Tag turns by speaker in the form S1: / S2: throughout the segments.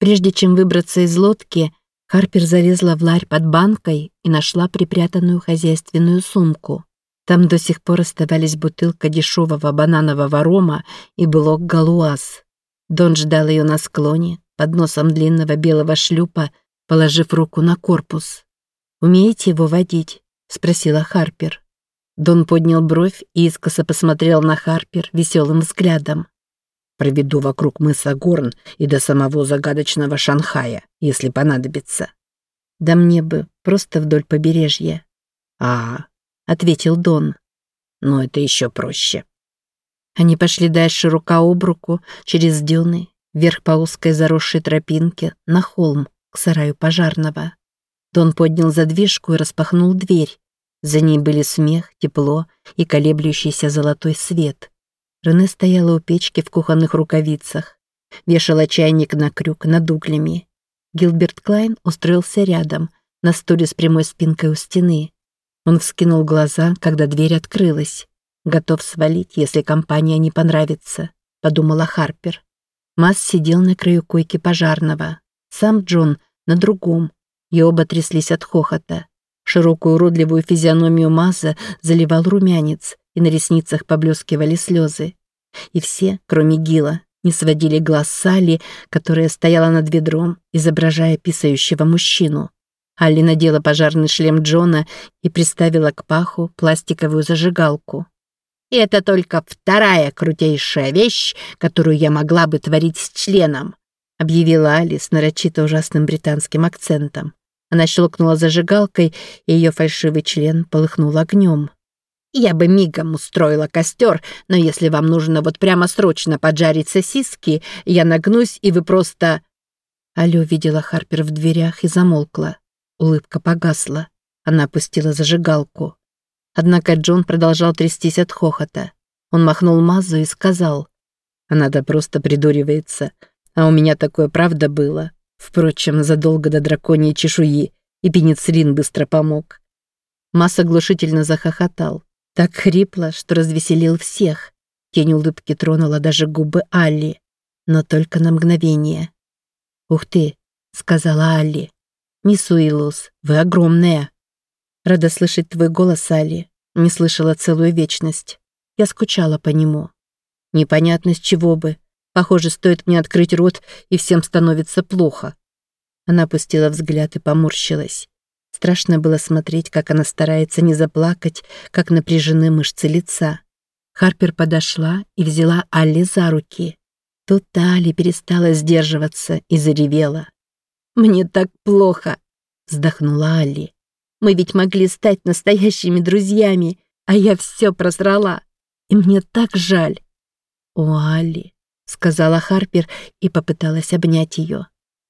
S1: Прежде чем выбраться из лодки, Харпер залезла в ларь под банкой и нашла припрятанную хозяйственную сумку. Там до сих пор оставались бутылка дешевого бананового рома и блок галуаз. Дон ждал ее на склоне, под носом длинного белого шлюпа, положив руку на корпус. «Умеете его водить?» — спросила Харпер. Дон поднял бровь и искоса посмотрел на Харпер веселым взглядом.
S2: «Проведу вокруг мыса Горн и до самого загадочного Шанхая, если понадобится».
S1: «Да мне бы просто вдоль побережья».
S2: «А, —
S1: ответил Дон.
S2: «Но это еще проще».
S1: Они пошли дальше рука об руку, через дюны, вверх по узкой заросшей тропинке, на холм, к сараю пожарного. Дон поднял задвижку и распахнул дверь. За ней были смех, тепло и колеблющийся золотой свет. Рене стояла у печки в кухонных рукавицах, вешала чайник на крюк над углями. Гилберт Клайн устроился рядом, на стуле с прямой спинкой у стены. Он вскинул глаза, когда дверь открылась. «Готов свалить, если компания не понравится», — подумала Харпер. Масс сидел на краю койки пожарного. Сам Джон на другом. И оба тряслись от хохота. Широкую уродливую физиономию Маза заливал румянец, на ресницах поблескивали слезы. И все, кроме Гила, не сводили глаз Салли, которая стояла над ведром, изображая писающего мужчину. Алли надела пожарный шлем Джона и приставила к паху пластиковую зажигалку.
S3: И это только вторая крутейшая вещь, которую я могла бы творить с членом», объявила Али с нарочито ужасным британским акцентом. Она щелкнула зажигалкой, и ее фальшивый член полыхнул огнем. «Я бы мигом устроила костер, но если вам нужно вот прямо срочно поджарить сосиски, я нагнусь, и вы просто...»
S1: Алю видела Харпер в дверях и замолкла. Улыбка погасла. Она опустила зажигалку. Однако Джон продолжал трястись от хохота. Он махнул Мазу и сказал, «Она-то просто придуривается, а у меня такое правда было. Впрочем, задолго до драконьей чешуи, и пенициллин быстро помог». Маз оглушительно захохотал. Так хрипло, что развеселил всех. Тень улыбки тронула даже губы Алли, но только на мгновение. «Ух ты!» — сказала Алли. «Мисс Уиллус, вы огромная!» Рада слышать твой голос, Али. Не слышала целую вечность. Я скучала по нему. Непонятно с чего бы. Похоже, стоит мне открыть рот, и всем становится плохо. Она опустила взгляд и поморщилась. Страшно было смотреть, как она старается не заплакать, как напряжены мышцы лица. Харпер подошла и взяла Алли за руки. Тут Али перестала сдерживаться и заревела. «Мне так плохо!» — вздохнула Алли. Мы ведь могли стать настоящими друзьями, а я все просрала. И мне так жаль. О, Али, сказала Харпер и попыталась обнять ее.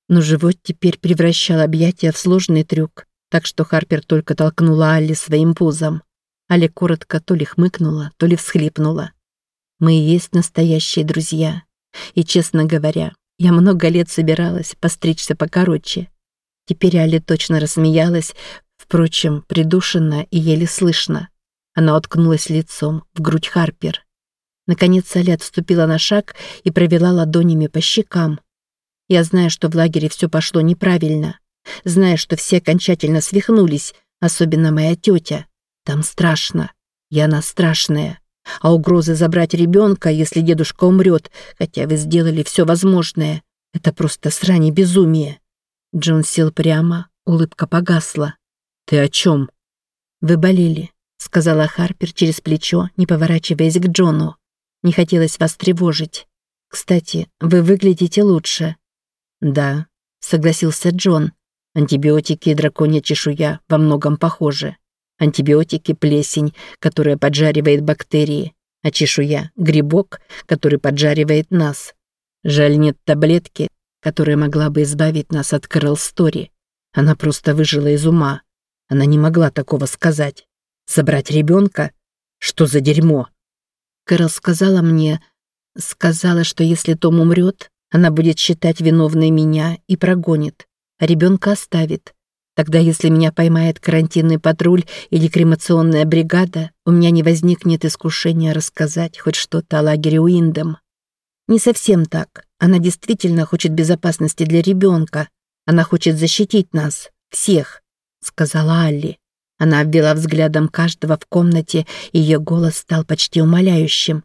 S1: Но живот теперь превращал объятия в сложный трюк, так что Харпер только толкнула Алли своим пузом. Али коротко то ли хмыкнула, то ли всхлипнула. Мы и есть настоящие друзья. И, честно говоря, я много лет собиралась постричься покороче. Теперь Али точно рассмеялась, Впрочем, придушенно и еле слышно. Она уткнулась лицом в грудь Харпер. Наконец Али отступила на шаг и провела ладонями по щекам. Я знаю, что в лагере все пошло неправильно. Знаю, что все окончательно свихнулись, особенно моя тетя. Там страшно. И она страшная. А угрозы забрать ребенка, если дедушка умрет, хотя вы сделали все возможное, это просто срань и безумие. Джон сел прямо, улыбка погасла. «Ты о чем?» «Вы болели», — сказала Харпер через плечо, не поворачиваясь к Джону. «Не хотелось вас тревожить. Кстати, вы выглядите лучше». «Да», — согласился Джон. «Антибиотики и драконья чешуя во многом похожи. Антибиотики — плесень, которая поджаривает бактерии, а чешуя — грибок, который поджаривает нас. Жаль, нет таблетки, которая могла бы избавить нас от Кэрол Стори. Она просто выжила из ума. Она не могла такого сказать. Забрать ребенка? Что за дерьмо? Кэрол сказала мне, сказала, что если Том умрет, она будет считать виновной меня и прогонит, ребенка оставит. Тогда, если меня поймает карантинный патруль или кремационная бригада, у меня не возникнет искушения рассказать хоть что-то о лагере Уиндом.
S3: Не совсем так. Она действительно хочет безопасности для ребенка. Она хочет защитить нас, всех, сказала Алли. Она обвела взглядом каждого в комнате, и ее голос стал почти умоляющим.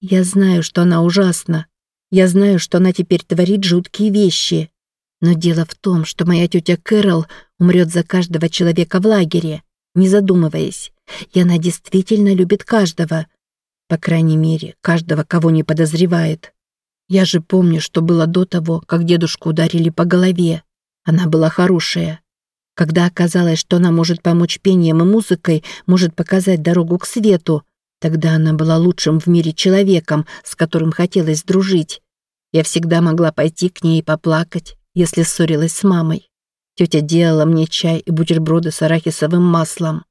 S3: Я знаю, что она ужасна. Я знаю, что она теперь творит жуткие вещи. Но дело в том, что моя тетя Кэрол умрет за каждого человека в лагере, не задумываясь. И она действительно любит каждого. По крайней мере, каждого, кого не подозревает. Я же помню, что было до того, как дедушку ударили по голове. Она была хорошая. Когда оказалось, что она может помочь пением и музыкой, может показать дорогу к свету, тогда она была лучшим в мире человеком, с которым хотелось дружить. Я всегда могла пойти к ней и поплакать, если ссорилась с мамой. Тетя делала мне чай и бутерброды с арахисовым маслом.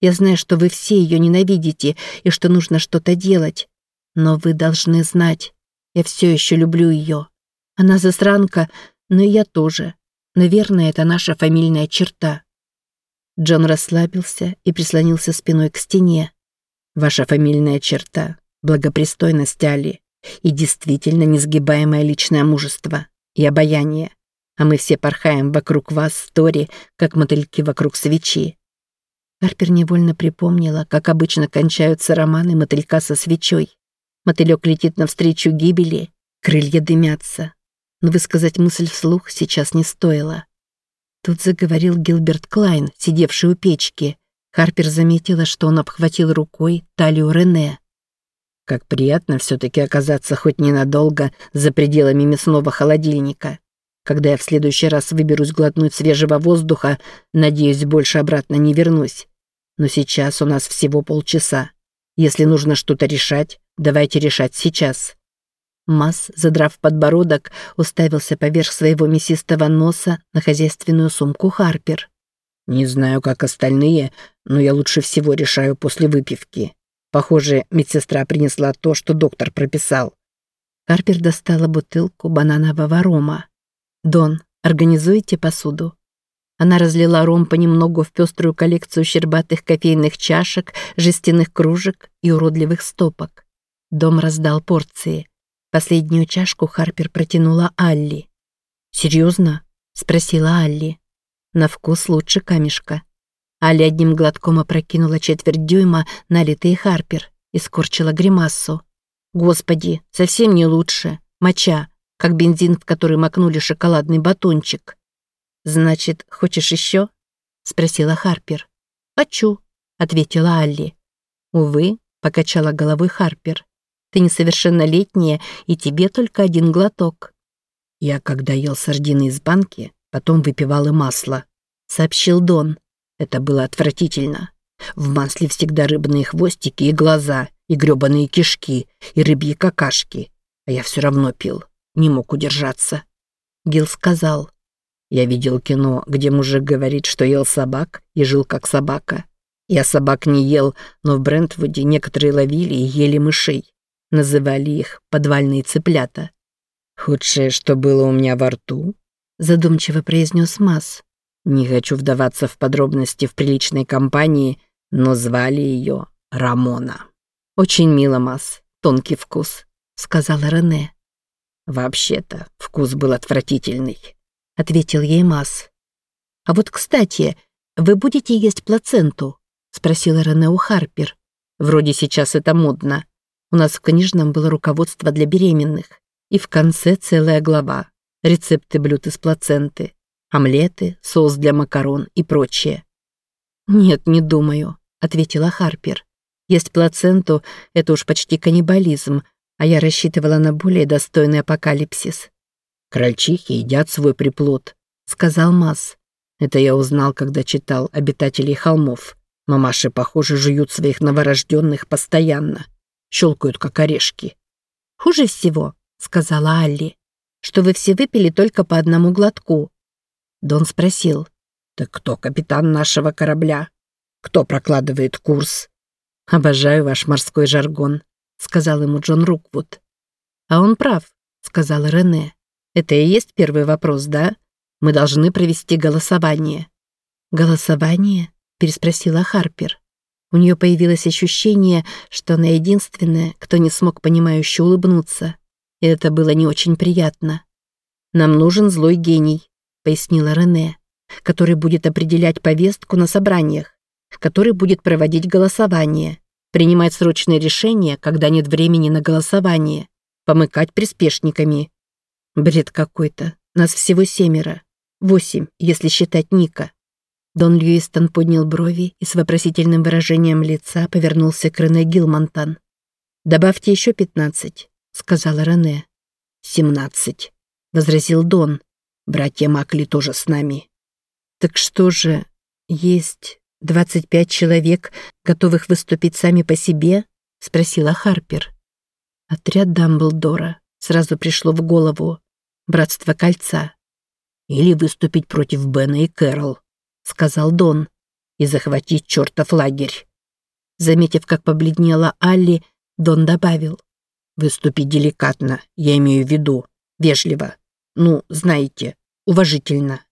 S3: Я знаю, что вы все ее ненавидите и что нужно что-то делать. Но вы должны знать, я все еще люблю ее. Она засранка, но и я тоже. Наверное, это наша фамильная черта. Джон расслабился и прислонился спиной к стене. Ваша фамильная черта — благопристойность Али и действительно несгибаемое личное мужество и обаяние. А мы все порхаем вокруг вас, Тори, как мотыльки вокруг свечи. Харпер невольно припомнила, как обычно кончаются романы мотылька со свечой. Мотылек летит навстречу гибели, крылья дымятся. Но высказать мысль вслух сейчас не стоило. Тут заговорил Гилберт Клайн, сидевший у печки. Харпер заметила, что он обхватил рукой талию Рене. Как приятно все-таки оказаться хоть ненадолго за пределами мясного холодильника. Когда я в следующий раз выберусь глотнуть свежего воздуха, надеюсь, больше обратно не вернусь. Но сейчас у нас всего полчаса. Если нужно что-то решать, давайте решать сейчас». Масс, задрав подбородок, уставился поверх своего мясистого носа на хозяйственную сумку Харпер. «Не знаю, как остальные, но я лучше всего решаю после выпивки. Похоже, медсестра принесла то, что доктор прописал». Харпер достала бутылку бананового рома. «Дон, организуйте посуду». Она разлила ром понемногу в пеструю коллекцию щербатых кофейных чашек, жестяных кружек и уродливых стопок. Дом раздал порции. Последнюю чашку Харпер протянула Алли. «Серьезно?» — спросила Алли. «На вкус лучше камешка». Алли одним глотком опрокинула четверть дюйма, налитые Харпер, и скорчила гримассу. «Господи, совсем не лучше. Моча, как бензин, в который макнули шоколадный батончик». «Значит, хочешь еще?» — спросила Харпер. «Хочу», — ответила Алли. «Увы», — покачала головой Харпер. «Ты несовершеннолетняя, и тебе только один глоток». «Я, когда ел сардины из банки, потом выпивал и масло», — сообщил Дон. «Это было отвратительно. В масле всегда рыбные хвостики и глаза, и грёбаные кишки, и рыбьи какашки. А я все равно пил, не мог удержаться». Гил сказал, я видел кино, где мужик говорит, что ел собак и жил как собака. Я собак не ел, но в Брентвуде некоторые ловили и ели мышей. Называли их подвальные цыплята. «Худшее, что было у меня во рту», — задумчиво произнес Масс. «Не хочу вдаваться в подробности в приличной компании, но звали ее Рамона». «Очень мило, Масс, тонкий вкус», — сказала Рене. «Вообще-то вкус был отвратительный. — ответил ей Масс. «А вот, кстати, вы будете есть плаценту?» — спросила Рене у Харпер. «Вроде сейчас это модно. У нас в книжном было руководство для беременных. И в конце целая глава. Рецепты блюд из плаценты. Омлеты, соус для макарон и прочее». «Нет, не думаю», — ответила Харпер. «Есть плаценту — это уж почти каннибализм, а я рассчитывала на более достойный апокалипсис. «Крольчихи едят свой приплод», — сказал Масс. Это я узнал, когда читал «Обитателей холмов». Мамаши, похоже, жуют своих новорожденных постоянно. Щелкают, как орешки. «Хуже всего», — сказала Алли, «что вы все выпили только по одному глотку». Дон спросил, «Так кто капитан нашего корабля? Кто прокладывает курс?» «Обожаю ваш морской жаргон», — сказал ему Джон Руквуд. «А он прав», — сказала Рене. Это и есть первый вопрос, да? Мы должны провести голосование». «Голосование?» — переспросила Харпер. У нее появилось ощущение, что она единственная, кто не смог понимающе улыбнуться.
S1: и это было не очень приятно. «Нам нужен злой гений», — пояснила Рене, «который будет определять повестку на собраниях, который будет проводить голосование, принимать срочные решения, когда нет времени на голосование, помыкать приспешниками». Бред какой-то. Нас всего семеро. Восемь, если считать Ника. Дон Льюистон поднял брови и с вопросительным выражением лица повернулся к Рене Гилмонтан. «Добавьте еще пятнадцать», — сказала Рене. «Семнадцать», — возразил Дон. «Братья Макли тоже с нами». «Так что же, есть двадцать пять человек, готовых выступить сами по себе?» — спросила Харпер. Отряд Дамблдора сразу пришло в голову. Братство Кольца. «Или выступить против Бена и Кэрол», — сказал Дон, «и захватить чертов лагерь». Заметив, как побледнела Алли, Дон добавил, «Выступить деликатно, я имею в виду, вежливо. Ну, знаете, уважительно».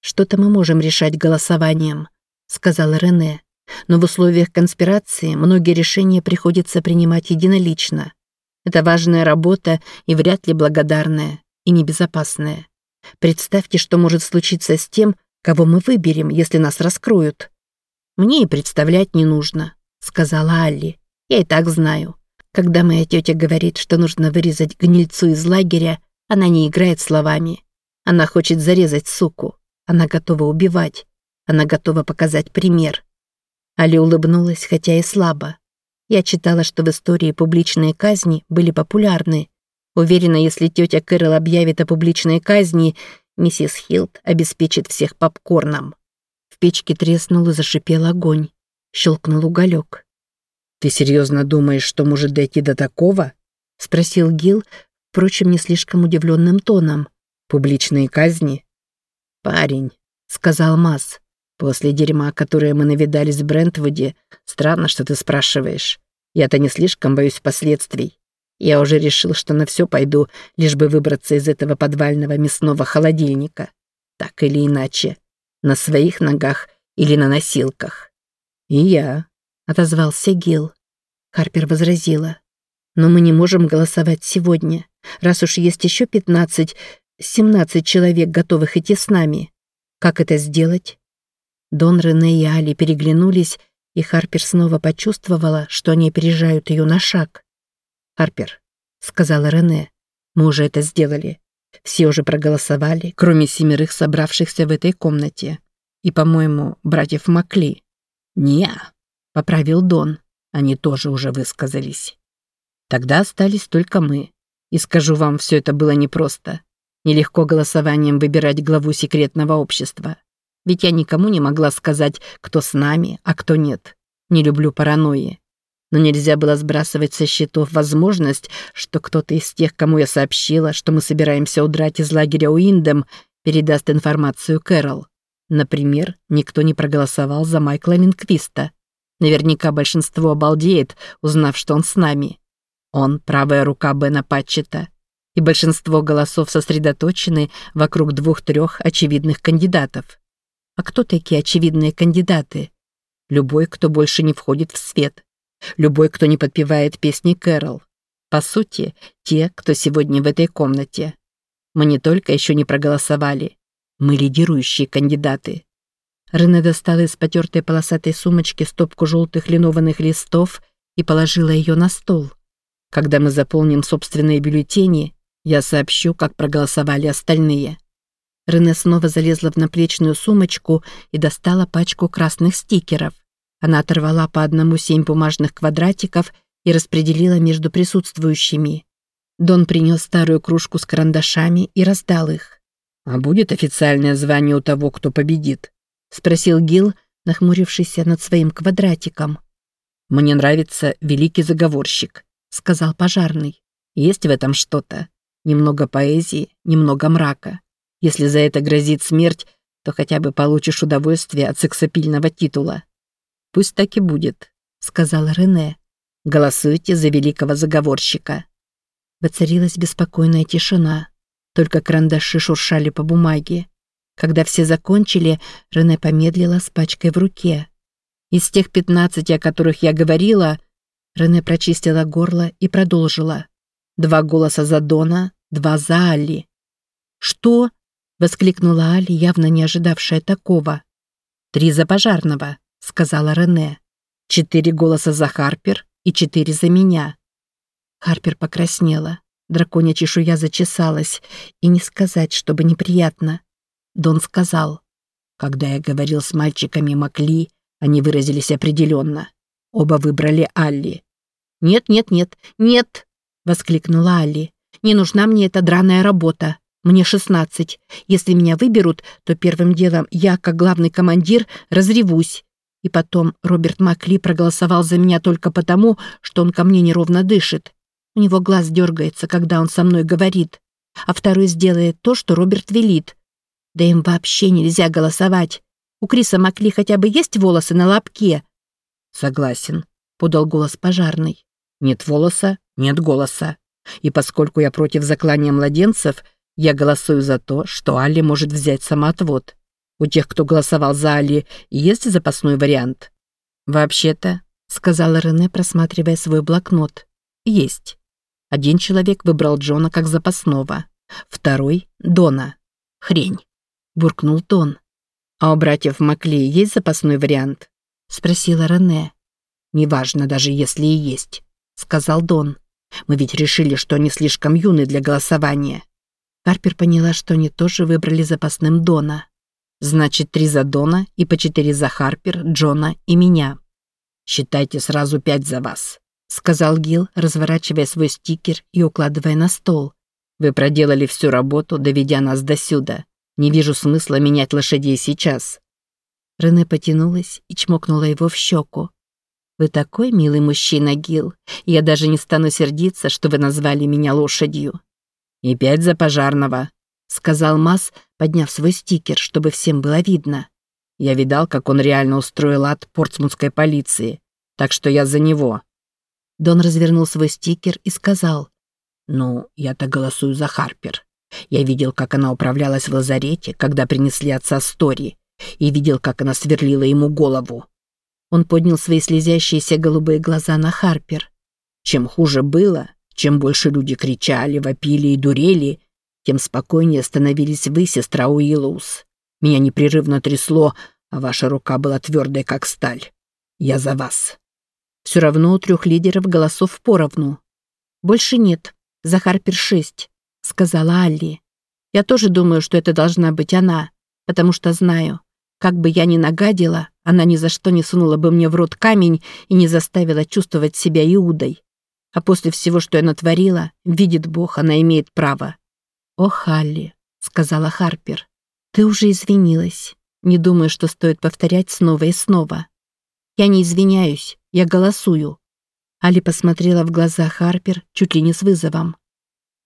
S1: «Что-то мы можем решать голосованием», — сказала Рене. «Но в условиях конспирации многие решения приходится принимать единолично. Это важная работа и вряд ли благодарная, и небезопасная. Представьте, что может случиться с тем, кого мы выберем, если нас раскроют. Мне и представлять не нужно, сказала Алли. Я и так знаю. Когда моя тетя говорит, что нужно вырезать гнильцу из лагеря, она не играет словами. Она хочет зарезать суку. Она готова убивать. Она готова показать пример. Али улыбнулась, хотя и слабо. Я читала, что в истории публичные казни были популярны. Уверена, если тетя Кэрол объявит о публичной казни, Миссис Хилт обеспечит всех попкорном. В печке треснул и зашипел огонь. Щелкнул уголек.
S2: «Ты серьезно думаешь, что может дойти до такого?» — спросил Гил, впрочем, не слишком удивленным тоном. «Публичные казни?» «Парень», — сказал Масс, — «после дерьма, которое мы навидались в Брентвуде, странно, что ты спрашиваешь. Я-то не слишком боюсь последствий. Я уже решил, что на все пойду, лишь бы выбраться из этого подвального мясного холодильника. Так или иначе. На своих ногах или на носилках. И я, — отозвался Гил. Харпер возразила. Но мы не можем голосовать сегодня, раз уж есть еще пятнадцать, семнадцать человек, готовых идти с нами. Как это сделать? Дон Рене и Али переглянулись, и Харпер снова почувствовала, что они опережают ее на шаг. «Харпер», — сказала Рене, — «мы уже это сделали. Все уже проголосовали, кроме семерых собравшихся в этой комнате. И, по-моему, братьев Макли». «Не», — поправил Дон, — «они тоже уже высказались». «Тогда остались только мы. И скажу вам, все это было непросто. Нелегко голосованием выбирать главу секретного общества. Ведь я никому не могла сказать, кто с нами, а кто нет. Не люблю паранойи но нельзя было сбрасывать со счетов возможность, что кто-то из тех, кому я сообщила, что мы собираемся удрать из лагеря Уиндем, передаст информацию Кэрол. Например, никто не проголосовал за Майкла Линквиста. Наверняка большинство обалдеет, узнав, что он с нами. Он — правая рука Бена Патчета. И большинство голосов сосредоточены вокруг двух-трех очевидных кандидатов. А кто такие очевидные кандидаты? Любой, кто больше не входит в свет. Любой, кто не подпевает песни Кэрол. По сути, те, кто сегодня в этой комнате. Мы не только еще не проголосовали, мы лидирующие кандидаты. Рене достала из потертой полосатой сумочки стопку желтых линованных листов и положила ее на стол. Когда мы заполним собственные бюллетени, я сообщу, как проголосовали остальные. Рене снова залезла в наплечную сумочку и достала пачку красных стикеров. Она оторвала по одному семь бумажных квадратиков и распределила между присутствующими. Дон принес старую кружку с карандашами и раздал их. «А будет официальное звание у того, кто победит?» — спросил Гил, нахмурившийся над своим квадратиком. «Мне нравится великий заговорщик», — сказал пожарный. «Есть в этом что-то. Немного поэзии, немного мрака. Если за это грозит смерть, то хотя бы получишь удовольствие от сексапильного титула. «Пусть так и будет», — сказала Рене. «Голосуйте за великого заговорщика». Воцарилась беспокойная тишина. Только карандаши шуршали по бумаге. Когда все закончили, Рене помедлила с пачкой в руке. «Из тех пятнадцати, о которых я говорила...» Рене прочистила горло и продолжила.
S1: Два голоса за Дона, два за Али. «Что?» — воскликнула Али, явно не ожидавшая такого. «Три за пожарного», — сказала Рене. «Четыре голоса за Харпер и четыре за меня». Харпер покраснела. Драконья чешуя зачесалась, и не сказать, чтобы неприятно. Дон сказал, «Когда я говорил с мальчиками Макли, они выразились определенно. Оба выбрали Алли». «Нет, нет, нет, нет!» — воскликнула Алли. «Не нужна мне эта драная работа. Мне шестнадцать. Если меня выберут, то первым делом я, как главный командир, разревусь. И потом Роберт Макли проголосовал за меня только потому, что он ко мне неровно дышит. У него глаз дергается, когда он со мной говорит. А второй сделает то, что Роберт велит. Да им вообще нельзя голосовать. У Криса Макли хотя бы есть волосы на лобке?»
S2: «Согласен», — подал голос пожарный. «Нет волоса, нет голоса. И поскольку я против заклания младенцев, я голосую за то, что Али может взять самоотвод. У тех, кто голосовал за Али, есть запасной вариант?» «Вообще-то», — сказала Рене, просматривая свой блокнот, — «есть. Один человек выбрал Джона как запасного, второй — Дона. Хрень», — буркнул Дон. «А у братьев Макли есть запасной вариант?» — спросила Рене. «Неважно, даже если и есть», — сказал Дон. «Мы ведь решили, что они слишком юны для голосования». Карпер поняла, что они тоже выбрали запасным Дона. Значит, три за Дона и по четыре за Харпер, Джона и меня. «Считайте сразу пять за вас», — сказал Гил, разворачивая свой стикер и укладывая на стол. «Вы проделали всю работу, доведя нас до сюда. Не вижу смысла менять лошадей сейчас». Рене потянулась и чмокнула его в щеку. «Вы такой милый мужчина, Гил. Я даже не стану сердиться, что вы назвали меня лошадью. «И пять за пожарного», — сказал Масс, подняв свой стикер, чтобы всем было видно. Я видал, как он реально устроил ад портсмутской полиции, так что я за него. Дон развернул свой стикер и сказал, «Ну, я-то голосую за Харпер. Я видел, как она управлялась в лазарете, когда принесли отца Стори, и видел, как она сверлила ему голову». Он поднял свои слезящиеся голубые глаза на Харпер. Чем хуже было, чем больше люди кричали, вопили и дурели, тем спокойнее становились вы, сестра Уиллоус. Меня непрерывно трясло, а ваша рука была твердой, как сталь. Я за вас. Все равно у трех лидеров голосов поровну. Больше нет. За Харпер шесть, сказала Алли. Я тоже думаю, что это должна быть она, потому что знаю, как бы я ни нагадила, она ни за что не сунула бы мне в рот камень и не заставила чувствовать себя Иудой. А после всего, что я натворила, видит Бог, она имеет право. «О, Халли», — сказала Харпер, — «ты уже извинилась. Не думаю, что стоит повторять снова и снова». «Я не извиняюсь, я голосую». Али посмотрела в глаза Харпер чуть ли не с вызовом.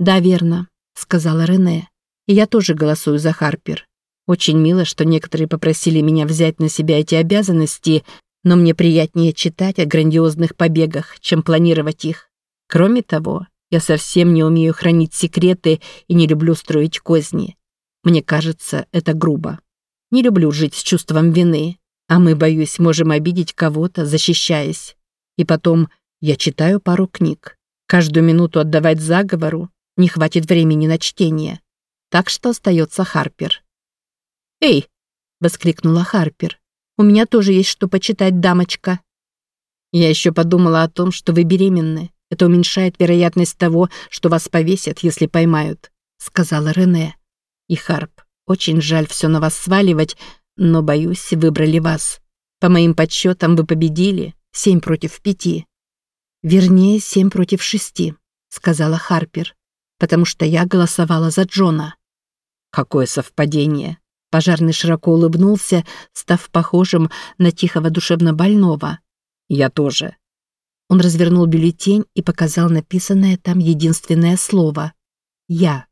S2: «Да, верно», — сказала Рене. «И я тоже голосую за Харпер. Очень мило, что некоторые попросили меня взять на себя эти обязанности, но мне приятнее читать о грандиозных побегах, чем планировать их. Кроме того, я совсем не умею хранить секреты и не люблю строить козни. Мне кажется, это грубо. Не люблю жить с чувством вины, а мы, боюсь, можем обидеть кого-то, защищаясь. И потом, я читаю пару книг. Каждую минуту отдавать заговору не хватит времени на чтение. Так что остается Харпер. «Эй!» — воскликнула Харпер. «У меня тоже есть что почитать, дамочка». Я еще подумала о том, что вы беременны. Это уменьшает вероятность того, что вас повесят, если поймают», — сказала Рене. «И Харп, очень жаль все на вас сваливать, но, боюсь, выбрали вас. По моим подсчетам, вы победили. Семь против пяти». «Вернее, семь против шести», — сказала Харпер, «потому что я голосовала за Джона». «Какое совпадение!» Пожарный широко улыбнулся, став похожим на тихого душевнобольного. «Я тоже. Он развернул бюллетень и показал написанное там единственное слово «Я».